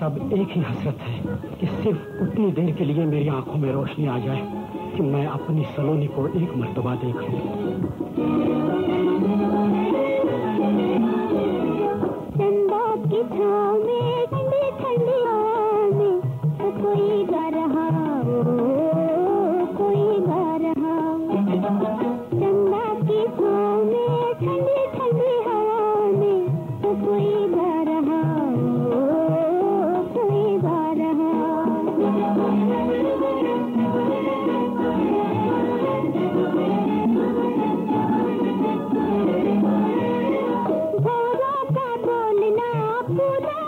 सब एक ही हसरत है कि सिर्फ़ उतनी देर के लिए मेरी आँखों में रोशनी आ जाए कि मैं अपनी सलोनी को एक मरतबा देख लू। 不。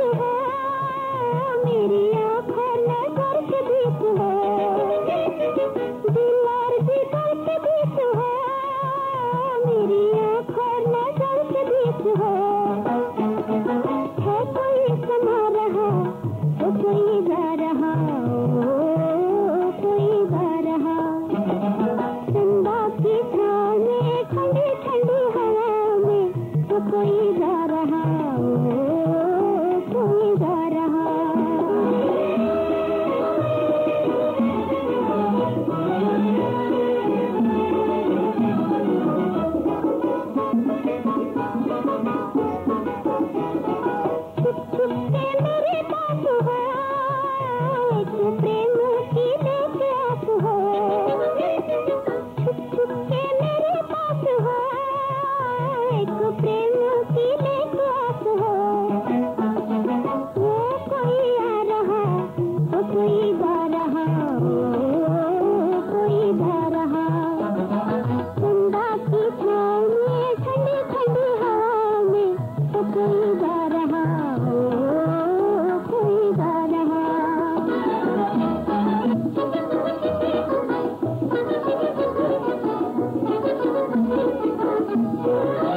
है मेरी आँखों में दर्द बीत है। प्रेम Thank.